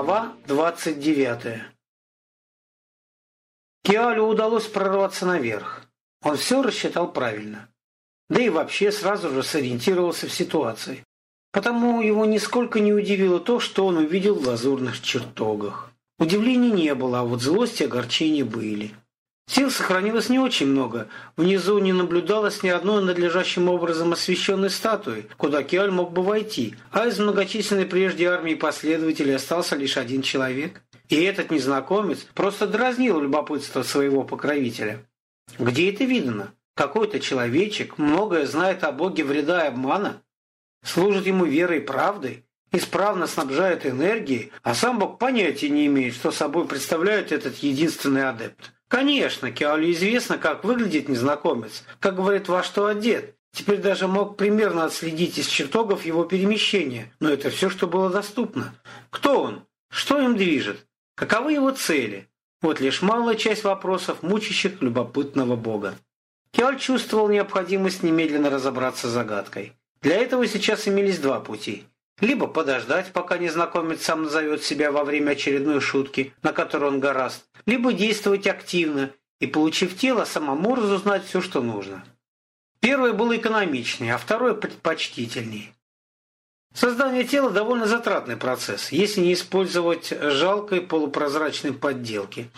Глава 29. Киалю удалось прорваться наверх. Он все рассчитал правильно. Да и вообще сразу же сориентировался в ситуации. Потому его нисколько не удивило то, что он увидел в лазурных чертогах. Удивления не было, а вот злость и огорчения были. Сил сохранилось не очень много. Внизу не наблюдалось ни одной надлежащим образом освещенной статуи, куда Киаль мог бы войти, а из многочисленной прежде армии последователей остался лишь один человек. И этот незнакомец просто дразнил любопытство своего покровителя. Где это видно? Какой-то человечек многое знает о Боге вреда и обмана, служит ему верой и правдой, исправно снабжает энергией, а сам Бог понятия не имеет, что собой представляет этот единственный адепт. Конечно, Киалю известно, как выглядит незнакомец, как говорит во что одет. Теперь даже мог примерно отследить из чертогов его перемещения, но это все, что было доступно. Кто он? Что им движет? Каковы его цели? Вот лишь малая часть вопросов, мучащих любопытного бога. Киаль чувствовал необходимость немедленно разобраться с загадкой. Для этого сейчас имелись два пути. Либо подождать, пока незнакомец сам назовет себя во время очередной шутки, на которую он гораст, либо действовать активно и, получив тело, самому разузнать все, что нужно. Первое было экономичнее, а второе предпочтительнее. Создание тела довольно затратный процесс, если не использовать жалкой полупрозрачной подделки.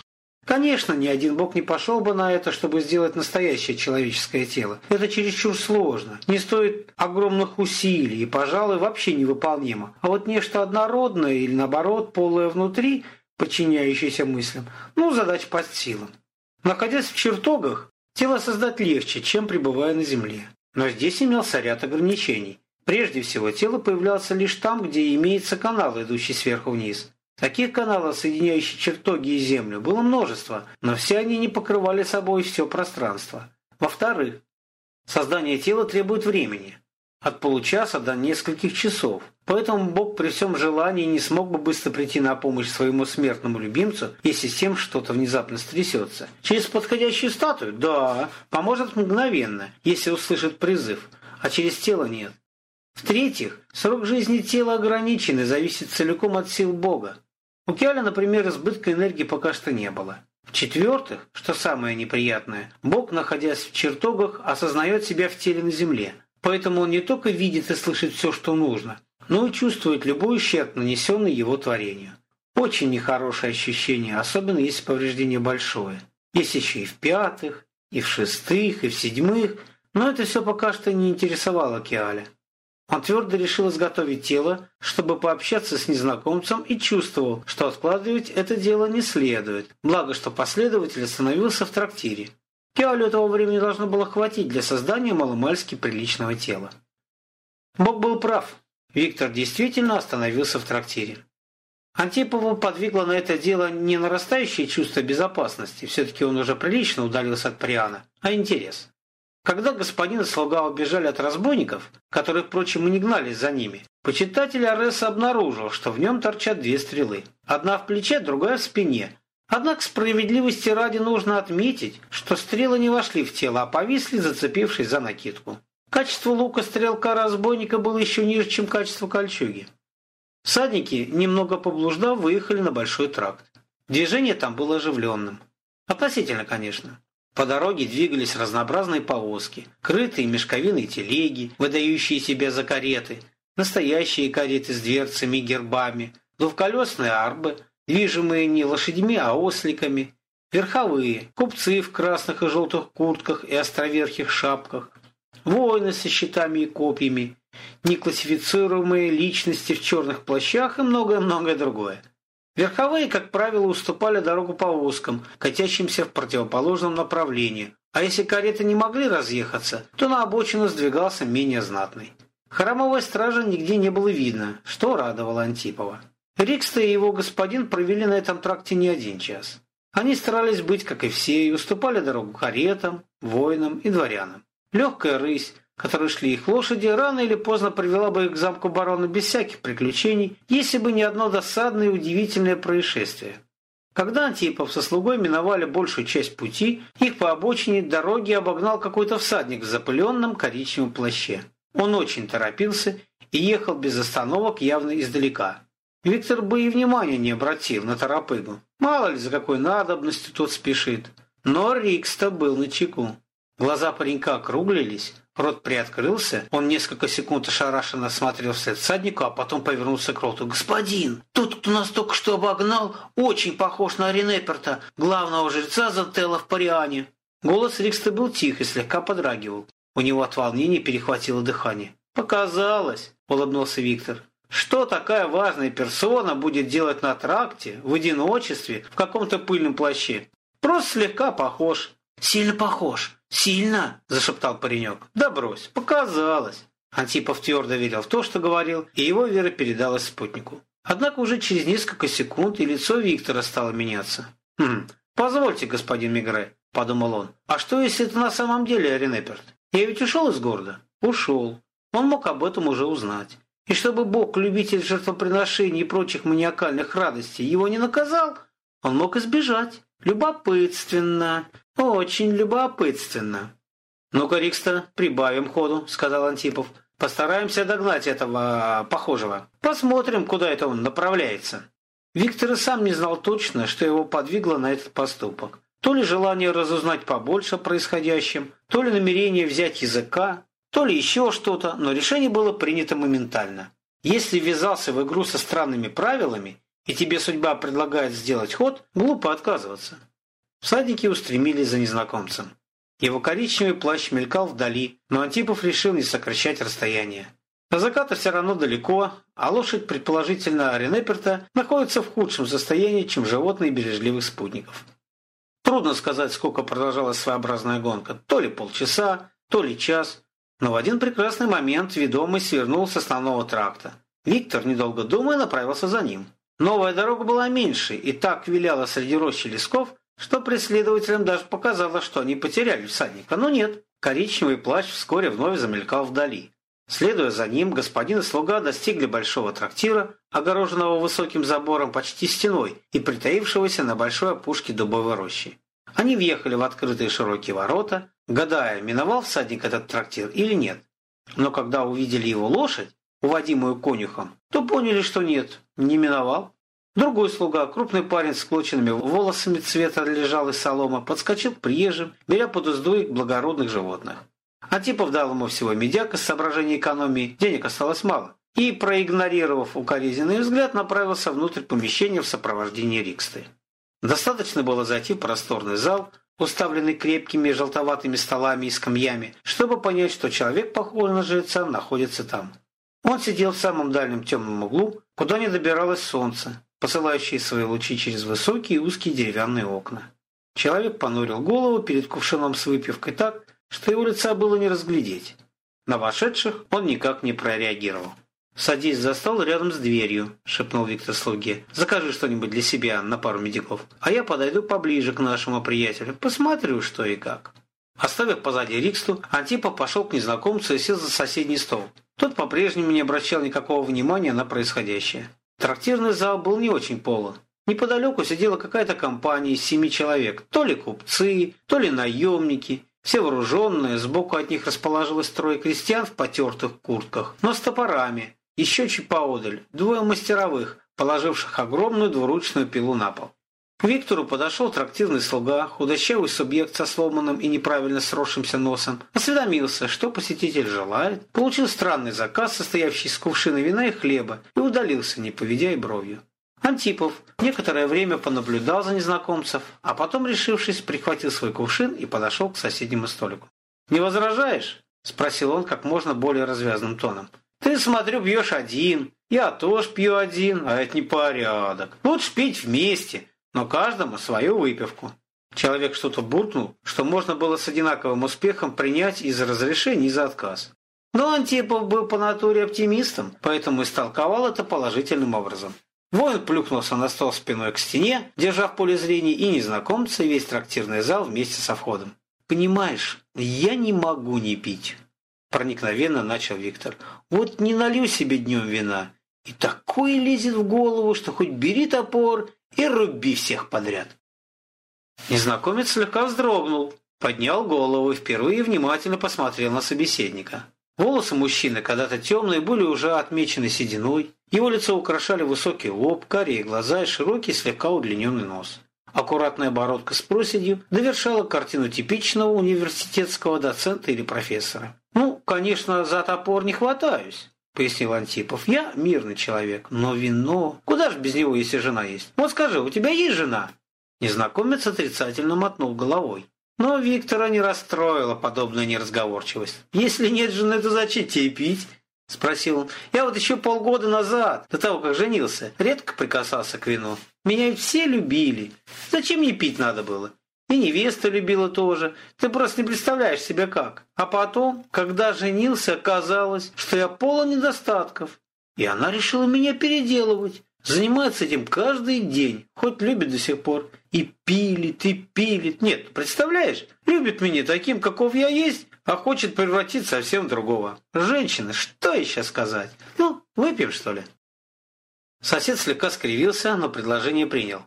Конечно, ни один бог не пошел бы на это, чтобы сделать настоящее человеческое тело. Это чересчур сложно, не стоит огромных усилий и, пожалуй, вообще невыполнимо. А вот нечто однородное или, наоборот, полое внутри, подчиняющееся мыслям, ну, задача под силам. Находясь в чертогах, тело создать легче, чем пребывая на земле. Но здесь имелся ряд ограничений. Прежде всего, тело появлялся лишь там, где имеется канал, идущий сверху вниз. Таких каналов, соединяющих чертоги и Землю, было множество, но все они не покрывали собой все пространство. Во-вторых, создание тела требует времени. От получаса до нескольких часов. Поэтому Бог при всем желании не смог бы быстро прийти на помощь своему смертному любимцу, если с тем что-то внезапно стрясется. Через подходящую статую? Да, поможет мгновенно, если услышит призыв, а через тело нет. В-третьих, срок жизни тела ограничен и зависит целиком от сил Бога. У Киаля, например, избытка энергии пока что не было. В-четвертых, что самое неприятное, Бог, находясь в чертогах, осознает себя в теле на земле. Поэтому он не только видит и слышит все, что нужно, но и чувствует любой ущерб, нанесенный его творению. Очень нехорошее ощущение, особенно если повреждение большое. Есть еще и в пятых, и в шестых, и в седьмых, но это все пока что не интересовало Киаля. Он твердо решил изготовить тело, чтобы пообщаться с незнакомцем и чувствовал, что откладывать это дело не следует, благо что последователь остановился в трактире. Киалю этого времени должно было хватить для создания маломальски приличного тела. Бог был прав. Виктор действительно остановился в трактире. Антипову подвигло на это дело не нарастающее чувство безопасности, все-таки он уже прилично удалился от Приана, а интерес. Когда господин и слуга убежали от разбойников, которые, впрочем, и не гнались за ними, почитатель Ареса обнаружил, что в нем торчат две стрелы. Одна в плече, другая в спине. Однако справедливости ради нужно отметить, что стрелы не вошли в тело, а повисли, зацепившись за накидку. Качество лука стрелка разбойника было еще ниже, чем качество кольчуги. Всадники, немного поблуждав, выехали на большой тракт. Движение там было оживленным. Относительно, конечно. По дороге двигались разнообразные повозки, крытые мешковиной телеги, выдающие себя за кареты, настоящие кареты с дверцами и гербами, двухколесные арбы, движимые не лошадьми, а осликами, верховые, купцы в красных и желтых куртках и островерхих шапках, воины со щитами и копьями, неклассифицируемые личности в черных плащах и многое-многое другое. Верховые, как правило, уступали дорогу повозкам, катящимся в противоположном направлении, а если кареты не могли разъехаться, то на обочину сдвигался менее знатный. Храмовой стражи нигде не было видно, что радовало Антипова. Рикста и его господин провели на этом тракте не один час. Они старались быть, как и все, и уступали дорогу каретам, воинам и дворянам. Легкая рысь, которой шли их лошади, рано или поздно привела бы их к замку барона без всяких приключений, если бы не одно досадное и удивительное происшествие. Когда Антипов со слугой миновали большую часть пути, их по обочине дороги обогнал какой-то всадник в запыленном коричневом плаще. Он очень торопился и ехал без остановок явно издалека. Виктор бы и внимания не обратил на торопыгу. Мало ли, за какой надобностью тот спешит. Но Рикста был на чеку. Глаза паренька округлились, рот приоткрылся, он несколько секунд ошарашенно смотрел вслед всаднику, а потом повернулся к роту. «Господин, тот, кто нас только что обогнал, очень похож на Ренеперта, главного жреца Зантелла в Париане». Голос Рикста был тих и слегка подрагивал. У него от волнения перехватило дыхание. «Показалось», — улыбнулся Виктор. «Что такая важная персона будет делать на тракте, в одиночестве, в каком-то пыльном плаще? Просто слегка похож». «Сильно похож. Сильно?» – зашептал паренек. «Да брось, показалось». Антипов твердо верил в то, что говорил, и его вера передалась спутнику. Однако уже через несколько секунд и лицо Виктора стало меняться. «Хм, позвольте, господин Мигре», – подумал он. «А что, если это на самом деле Ренеперт? Я ведь ушел из города?» «Ушел. Он мог об этом уже узнать. И чтобы Бог, любитель жертвоприношений и прочих маниакальных радостей, его не наказал, он мог избежать. Любопытственно. Очень любопытственно. «Ну-ка, Рикста, прибавим ходу», — сказал Антипов. «Постараемся догнать этого похожего. Посмотрим, куда это он направляется». Виктор и сам не знал точно, что его подвигло на этот поступок. То ли желание разузнать побольше о происходящем, то ли намерение взять языка, то ли еще что-то, но решение было принято моментально. Если ввязался в игру со странными правилами, и тебе судьба предлагает сделать ход, глупо отказываться. Всадники устремились за незнакомцем. Его коричневый плащ мелькал вдали, но Антипов решил не сокращать расстояние. До заката все равно далеко, а лошадь, предположительно Ренеперта, находится в худшем состоянии, чем животные бережливых спутников. Трудно сказать, сколько продолжалась своеобразная гонка. То ли полчаса, то ли час. Но в один прекрасный момент ведомый свернул с основного тракта. Виктор, недолго думая, направился за ним. Новая дорога была меньше и так виляла среди рощи лесков, что преследователям даже показалось, что они потеряли всадника. Но нет, коричневый плащ вскоре вновь замелькал вдали. Следуя за ним, господин и слуга достигли большого трактира, огороженного высоким забором почти стеной и притаившегося на большой опушке дубовой рощи. Они въехали в открытые широкие ворота, гадая, миновал всадник этот трактир или нет. Но когда увидели его лошадь, уводимую конюхом, то поняли, что нет, не миновал. Другой слуга, крупный парень с клоченными волосами цвета лежал из солома, подскочил к приезжим, беря под узду их благородных животных. Антипов дал ему всего медяк из соображения экономии, денег осталось мало, и, проигнорировав укоризненный взгляд, направился внутрь помещения в сопровождении Риксты. Достаточно было зайти в просторный зал, уставленный крепкими желтоватыми столами и скамьями, чтобы понять, что человек, похожий на жреца, находится там. Он сидел в самом дальнем темном углу, куда не добиралось солнце, посылающее свои лучи через высокие узкие деревянные окна. Человек понурил голову перед кувшином с выпивкой так, что его лица было не разглядеть. На вошедших он никак не прореагировал. «Садись за стол рядом с дверью», – шепнул Виктор слуге. «Закажи что-нибудь для себя на пару медиков, а я подойду поближе к нашему приятелю, посмотрю, что и как». Оставив позади Риксту, Антипа пошел к незнакомцу и сел за соседний стол. Тот по-прежнему не обращал никакого внимания на происходящее. Трактирный зал был не очень полон. Неподалеку сидела какая-то компания из семи человек, то ли купцы, то ли наемники, все вооруженные, сбоку от них расположилось трое крестьян в потертых куртках, но с топорами, еще чуть поодаль, двое мастеровых, положивших огромную двуручную пилу на пол. К Виктору подошел трактирный слуга, худощавый субъект со сломанным и неправильно сросшимся носом, осведомился, что посетитель желает, получил странный заказ, состоявший из кувшина вина и хлеба, и удалился, не поведя и бровью. Антипов некоторое время понаблюдал за незнакомцев, а потом, решившись, прихватил свой кувшин и подошел к соседнему столику. «Не возражаешь?» – спросил он как можно более развязным тоном. «Ты, смотрю, пьешь один, я тоже пью один, а это не порядок. Лучше пить вместе, но каждому свою выпивку. Человек что-то буркнул, что можно было с одинаковым успехом принять из и за отказ. Но Антипов был по натуре оптимистом, поэтому истолковал это положительным образом. Воин плюхнулся на стол спиной к стене, держа в поле зрения и незнакомца, и весь трактирный зал вместе со входом. «Понимаешь, я не могу не пить», – проникновенно начал Виктор. «Вот не налью себе днем вина, и такое лезет в голову, что хоть бери топор и руби всех подряд. Незнакомец слегка вздрогнул, поднял голову и впервые внимательно посмотрел на собеседника. Волосы мужчины, когда-то темные, были уже отмечены сединой. Его лицо украшали высокий лоб, карие глаза и широкий, слегка удлиненный нос. Аккуратная бородка с проседью довершала картину типичного университетского доцента или профессора. «Ну, конечно, за топор не хватаюсь», — пояснил Антипов. «Я мирный человек, но вино... Куда же без него, если жена есть? Вот скажи, у тебя есть жена?» Незнакомец отрицательно мотнул головой. Но Виктора не расстроила подобная неразговорчивость. «Если нет жены, то зачем тебе пить?» – спросил он. «Я вот еще полгода назад, до того, как женился, редко прикасался к вину. Меня ведь все любили. Зачем мне пить надо было? И невеста любила тоже. Ты просто не представляешь себе как. А потом, когда женился, оказалось, что я полон недостатков. И она решила меня переделывать. Занимается этим каждый день, хоть любит до сих пор. И пилит, и пилит. Нет, представляешь, любит меня таким, каков я есть, а хочет превратить совсем другого. Женщина, что еще сказать? Ну, выпьем, что ли? Сосед слегка скривился, но предложение принял.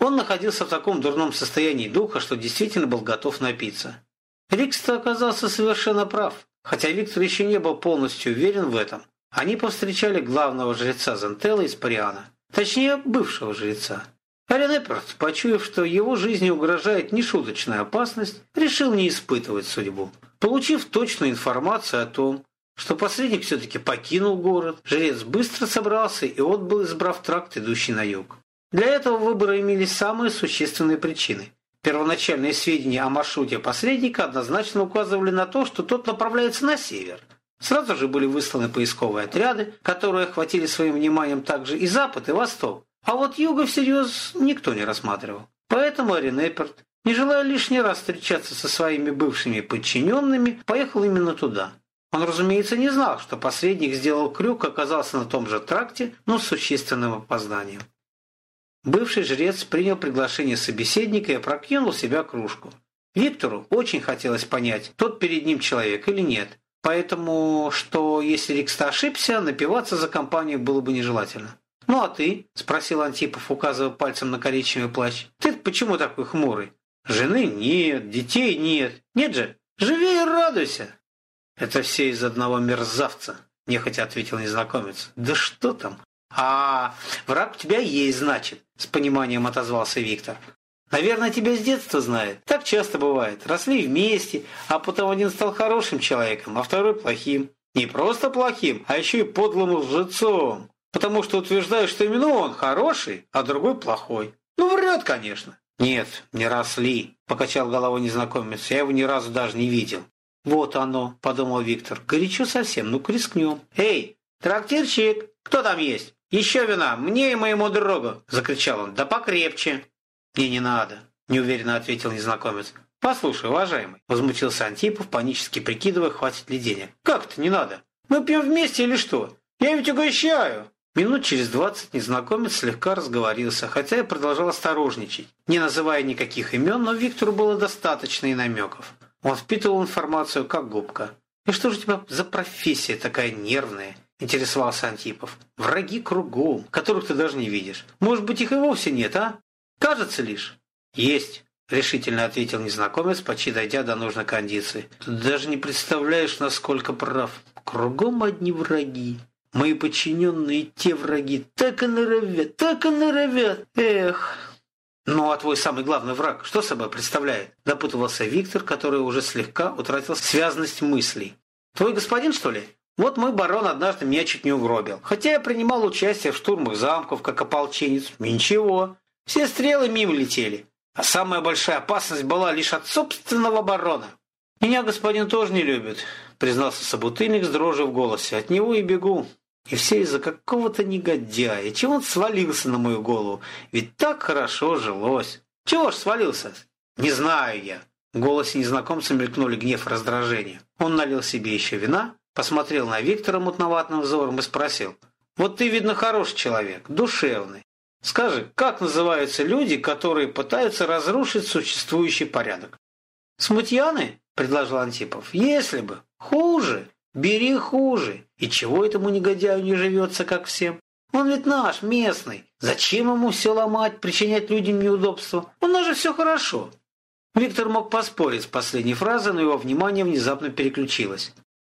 Он находился в таком дурном состоянии духа, что действительно был готов напиться. Рикс оказался совершенно прав, хотя Виктор еще не был полностью уверен в этом. Они повстречали главного жреца Зентела из Париана. Точнее, бывшего жреца. Ален Эпперт, почуяв, что его жизни угрожает нешуточная опасность, решил не испытывать судьбу. Получив точную информацию о том, что посредник все-таки покинул город, жрец быстро собрался и отбыл, избрав тракт, идущий на юг. Для этого выбора имелись самые существенные причины. Первоначальные сведения о маршруте посредника однозначно указывали на то, что тот направляется на север – Сразу же были высланы поисковые отряды, которые охватили своим вниманием также и Запад, и Восток. А вот Юга всерьез никто не рассматривал. Поэтому Арин Эпперт, не желая лишний раз встречаться со своими бывшими подчиненными, поехал именно туда. Он, разумеется, не знал, что посредник сделал крюк, оказался на том же тракте, но с существенным опозданием. Бывший жрец принял приглашение собеседника и опрокинул в себя кружку. Виктору очень хотелось понять, тот перед ним человек или нет, Поэтому, что если Рикста ошибся, напиваться за компанию было бы нежелательно. «Ну а ты?» – спросил Антипов, указывая пальцем на коричневый плащ. «Ты почему такой хмурый? Жены нет, детей нет. Нет же? Живи и радуйся!» «Это все из одного мерзавца», – нехотя ответил незнакомец. «Да что там?» «А, враг у тебя есть, значит», – с пониманием отозвался Виктор. Наверное, тебя с детства знает. Так часто бывает. Росли вместе, а потом один стал хорошим человеком, а второй плохим. Не просто плохим, а еще и подлым лжецом. Потому что утверждают, что именно он хороший, а другой плохой. Ну, врет, конечно. Нет, не росли, покачал головой незнакомец. Я его ни разу даже не видел. Вот оно, подумал Виктор. Горячо совсем, ну-ка рискнем. Эй, трактирщик, кто там есть? Еще вина, мне и моему другу, закричал он. Да покрепче. «Мне не надо», – неуверенно ответил незнакомец. «Послушай, уважаемый», – возмутился Антипов, панически прикидывая, хватит ли денег. «Как это не надо? Мы пьем вместе или что? Я ведь угощаю!» Минут через двадцать незнакомец слегка разговорился, хотя и продолжал осторожничать, не называя никаких имен, но Виктору было достаточно и намеков. Он впитывал информацию как губка. «И что же у тебя за профессия такая нервная?» – интересовался Антипов. «Враги кругом, которых ты даже не видишь. Может быть, их и вовсе нет, а? Кажется лишь. Есть, решительно ответил незнакомец, почти дойдя до нужной кондиции. Ты даже не представляешь, насколько прав. Кругом одни враги. Мои подчиненные те враги так и норовят, так и норовят. Эх. Ну а твой самый главный враг что собой представляет? Допытывался Виктор, который уже слегка утратил связность мыслей. Твой господин, что ли? Вот мой барон однажды меня чуть не угробил. Хотя я принимал участие в штурмах замков, как ополченец. Ничего. Все стрелы мимо летели, а самая большая опасность была лишь от собственного барона. «Меня господин тоже не любит», — признался собутыльник с дрожью в голосе. «От него и бегу. И все из-за какого-то негодяя. Чего он свалился на мою голову? Ведь так хорошо жилось. Чего ж свалился? Не знаю я». В голосе незнакомца мелькнули гнев и раздражение. Он налил себе еще вина, посмотрел на Виктора мутноватым взором и спросил. «Вот ты, видно, хороший человек, душевный. Скажи, как называются люди, которые пытаются разрушить существующий порядок? Смутьяны, предложил Антипов. Если бы. Хуже. Бери хуже. И чего этому негодяю не живется, как всем? Он ведь наш, местный. Зачем ему все ломать, причинять людям неудобства? У нас же все хорошо. Виктор мог поспорить с последней фразой, но его внимание внезапно переключилось.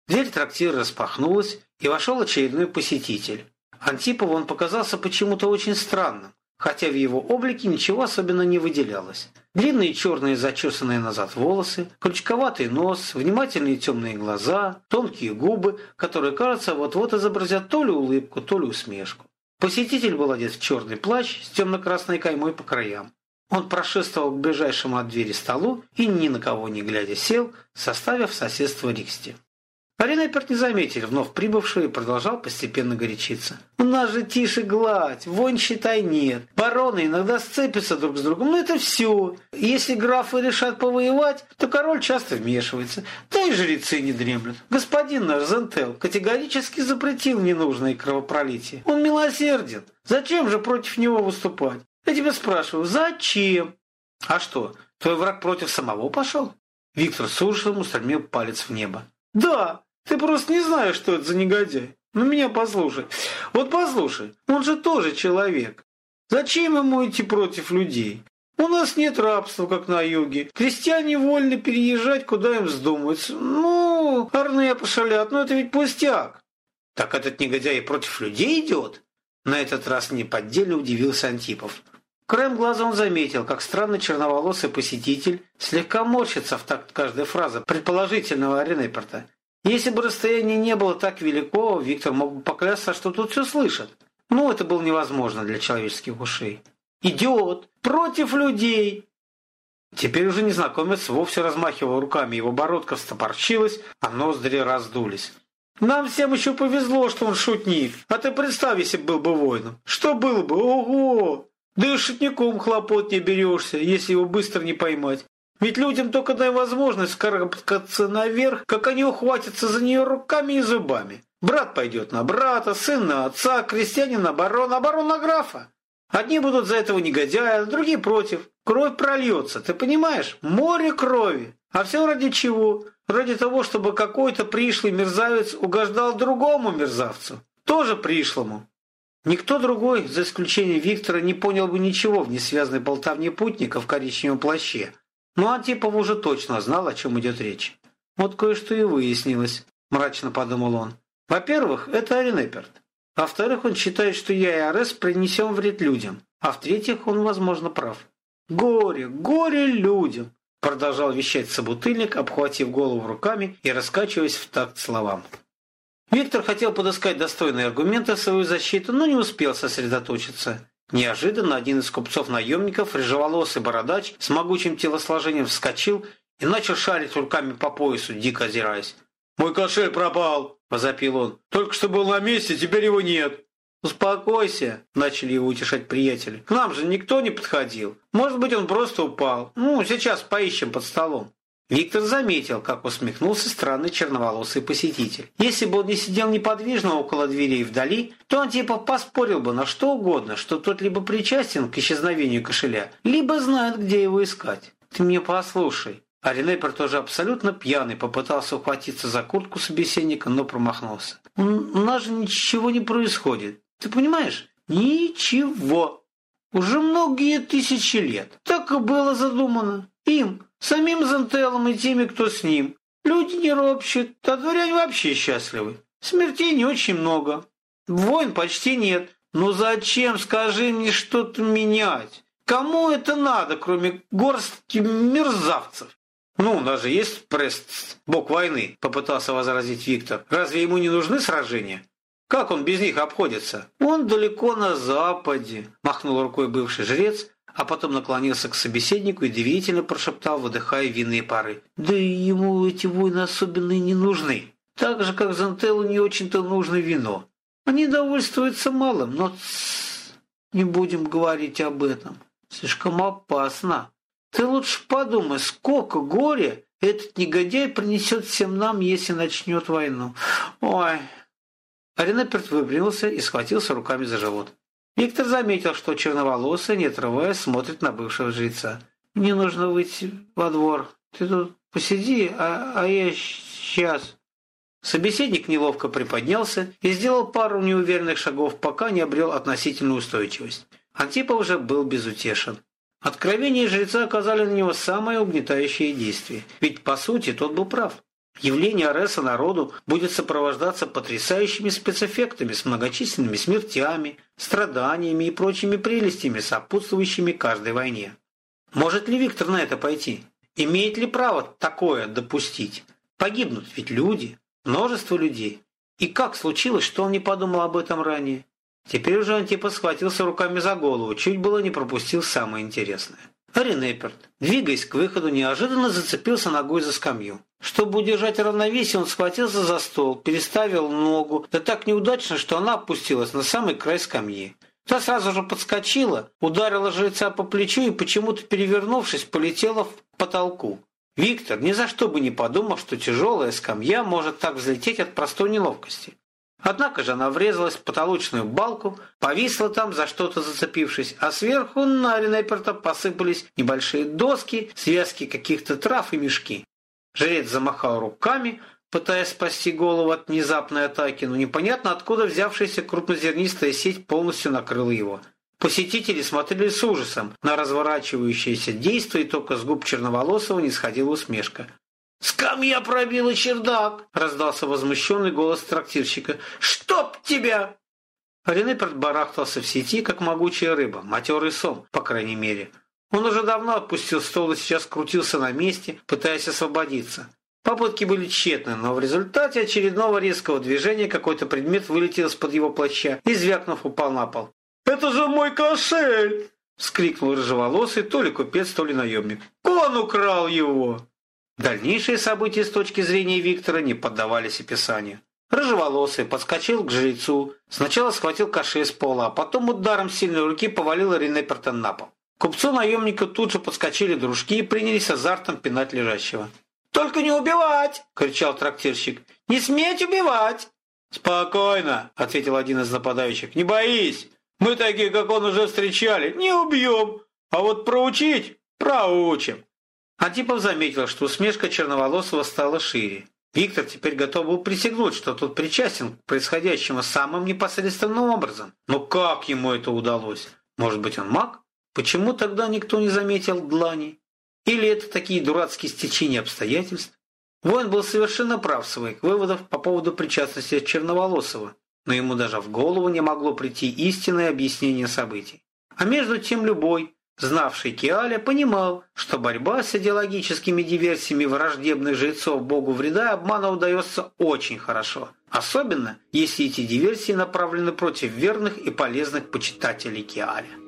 Дверь трактира распахнулась, и вошел очередной посетитель. Антипову он показался почему-то очень странным, хотя в его облике ничего особенно не выделялось. Длинные черные зачесанные назад волосы, крючковатый нос, внимательные темные глаза, тонкие губы, которые, кажется, вот-вот изобразят то ли улыбку, то ли усмешку. Посетитель был одет в черный плащ с темно-красной каймой по краям. Он прошествовал к ближайшему от двери столу и, ни на кого не глядя, сел, составив соседство Риксти. Аренайперт не заметили вновь прибывшего и продолжал постепенно горячиться. «У нас же тише гладь, вонь, считай, нет. Бароны иногда сцепятся друг с другом, но это все. Если графы решат повоевать, то король часто вмешивается. Да и жрецы не дремлют. Господин наш Зентел категорически запретил ненужные кровопролития. Он милосерден. Зачем же против него выступать? Я тебя спрашиваю, зачем? А что, твой враг против самого пошел? Виктор с ужасом устремил палец в небо. Да, ты просто не знаешь, что это за негодяй. Ну меня послушай. Вот послушай, он же тоже человек. Зачем ему идти против людей? У нас нет рабства, как на юге. Крестьяне вольны переезжать, куда им вздумается. Ну, арные пошалят, но это ведь пустяк. Так этот негодяй против людей идет? На этот раз неподдельно удивился Антипов. Краем глаза он заметил, как странный черноволосый посетитель слегка морщится в такт каждой фразы предположительного Ренепорта. Если бы расстояние не было так велико, Виктор мог бы поклясться, что тут все слышит. Но это было невозможно для человеческих ушей. «Идиот! Против людей!» Теперь уже незнакомец вовсе размахивал руками, его бородка встопорчилась, а ноздри раздулись. «Нам всем еще повезло, что он шутник. А ты представь, если был бы воином. Что было бы? Ого! Да и шутником хлопот не берешься, если его быстро не поймать. Ведь людям только дай возможность карабкаться наверх, как они ухватятся за нее руками и зубами. Брат пойдет на брата, сын на отца, крестьянин на барона, барон на графа. Одни будут за этого негодяя, другие против. Кровь прольется, ты понимаешь? Море крови. А все ради чего? Ради того, чтобы какой-то пришлый мерзавец угождал другому мерзавцу. Тоже пришлому. Никто другой, за исключением Виктора, не понял бы ничего в несвязной болтовне путника в коричневом плаще, но Антипов уже точно знал, о чем идет речь. Вот кое-что и выяснилось, мрачно подумал он. Во-первых, это Аренеперт. Во-вторых, он считает, что я и Арес принесем вред людям. А в-третьих, он, возможно, прав. «Горе, горе людям!» Продолжал вещать собутыльник, обхватив голову руками и раскачиваясь в такт словам. Виктор хотел подыскать достойные аргументы в свою защиту, но не успел сосредоточиться. Неожиданно один из купцов-наемников, рыжеволосый бородач, с могучим телосложением вскочил и начал шарить руками по поясу, дико озираясь. «Мой кошель пропал!» – возопил он. «Только что был на месте, теперь его нет!» «Успокойся!» – начали его утешать приятели. «К нам же никто не подходил. Может быть, он просто упал. Ну, сейчас поищем под столом». Виктор заметил, как усмехнулся странный черноволосый посетитель. Если бы он не сидел неподвижно около дверей вдали, то он типа поспорил бы на что угодно, что тот либо причастен к исчезновению кошеля, либо знает, где его искать. Ты мне послушай. А Ренепер тоже абсолютно пьяный попытался ухватиться за куртку собеседника, но промахнулся. У нас же ничего не происходит. Ты понимаешь? Ничего. Уже многие тысячи лет. Так и было задумано. Им, Самим Зентелом и теми, кто с ним. Люди не ропщут, а дворяне вообще счастливы. Смертей не очень много. Войн почти нет. Но зачем, скажи мне, что-то менять? Кому это надо, кроме горстки мерзавцев? «Ну, у нас же есть Прест, бог войны», – попытался возразить Виктор. «Разве ему не нужны сражения? Как он без них обходится?» «Он далеко на западе», – махнул рукой бывший жрец, а потом наклонился к собеседнику и доверительно прошептал, выдыхая винные пары. «Да ему эти войны особенно и не нужны. Так же, как Зантеллу не очень-то нужно вино. Они довольствуются малым, но не будем говорить об этом. Слишком опасно. Ты лучше подумай, сколько горя этот негодяй принесет всем нам, если начнет войну. Ой!» Аренаперт выпрямился и схватился руками за живот. Виктор заметил, что черноволосый, не отрываясь, смотрит на бывшего жреца. «Мне нужно выйти во двор. Ты тут посиди, а, а я сейчас...» Собеседник неловко приподнялся и сделал пару неуверенных шагов, пока не обрел относительную устойчивость. Антипов уже был безутешен. Откровения жреца оказали на него самое угнетающее действие. Ведь, по сути, тот был прав. Явление Ареса народу будет сопровождаться потрясающими спецэффектами с многочисленными смертями, страданиями и прочими прелестями, сопутствующими каждой войне. Может ли Виктор на это пойти? Имеет ли право такое допустить? Погибнут ведь люди, множество людей. И как случилось, что он не подумал об этом ранее? Теперь уже Антипа схватился руками за голову, чуть было не пропустил самое интересное. Ренеперт, двигаясь к выходу, неожиданно зацепился ногой за скамью. Чтобы удержать равновесие, он схватился за стол, переставил ногу, да так неудачно, что она опустилась на самый край скамьи. Та сразу же подскочила, ударила жреца по плечу и, почему-то перевернувшись, полетела в потолку. Виктор ни за что бы не подумал, что тяжелая скамья может так взлететь от простой неловкости. Однако же она врезалась в потолочную балку, повисла там, за что-то зацепившись, а сверху на Ренеперта посыпались небольшие доски, связки каких-то трав и мешки. Жрец замахал руками, пытаясь спасти голову от внезапной атаки, но непонятно откуда взявшаяся крупнозернистая сеть полностью накрыла его. Посетители смотрели с ужасом на разворачивающееся действие, и только с губ Черноволосого не сходила усмешка. «Скамья пробила чердак!» – раздался возмущенный голос трактирщика. «Чтоб тебя!» Ренеперт барахтался в сети, как могучая рыба, матерый сон, по крайней мере. Он уже давно отпустил стол и сейчас крутился на месте, пытаясь освободиться. Попытки были тщетны, но в результате очередного резкого движения какой-то предмет вылетел из-под его плаща и, звякнув, упал на пол. «Это же мой кошель!» – вскрикнул рыжеволосый то ли купец, то ли наемник. «Он украл его!» Дальнейшие события с точки зрения Виктора не поддавались описанию. Рыжеволосый подскочил к жрецу, сначала схватил кошель с пола, а потом ударом сильной руки повалил Ренепертон на пол. Купцу-наемнику тут же подскочили дружки и принялись азартом пинать лежащего. «Только не убивать!» – кричал трактирщик. «Не сметь убивать!» «Спокойно!» – ответил один из нападающих. «Не боись! Мы такие, как он, уже встречали. Не убьем! А вот проучить – проучим!» Антипов заметил, что усмешка Черноволосого стала шире. Виктор теперь готов был присягнуть, что тот причастен к происходящему самым непосредственным образом. Но как ему это удалось? Может быть, он маг? Почему тогда никто не заметил длани? Или это такие дурацкие стечения обстоятельств? Воин был совершенно прав в своих выводах по поводу причастности Черноволосого, но ему даже в голову не могло прийти истинное объяснение событий. А между тем любой, знавший Киаля, понимал, что борьба с идеологическими диверсиями враждебных жрецов Богу вреда обмана удается очень хорошо. Особенно, если эти диверсии направлены против верных и полезных почитателей Киаля.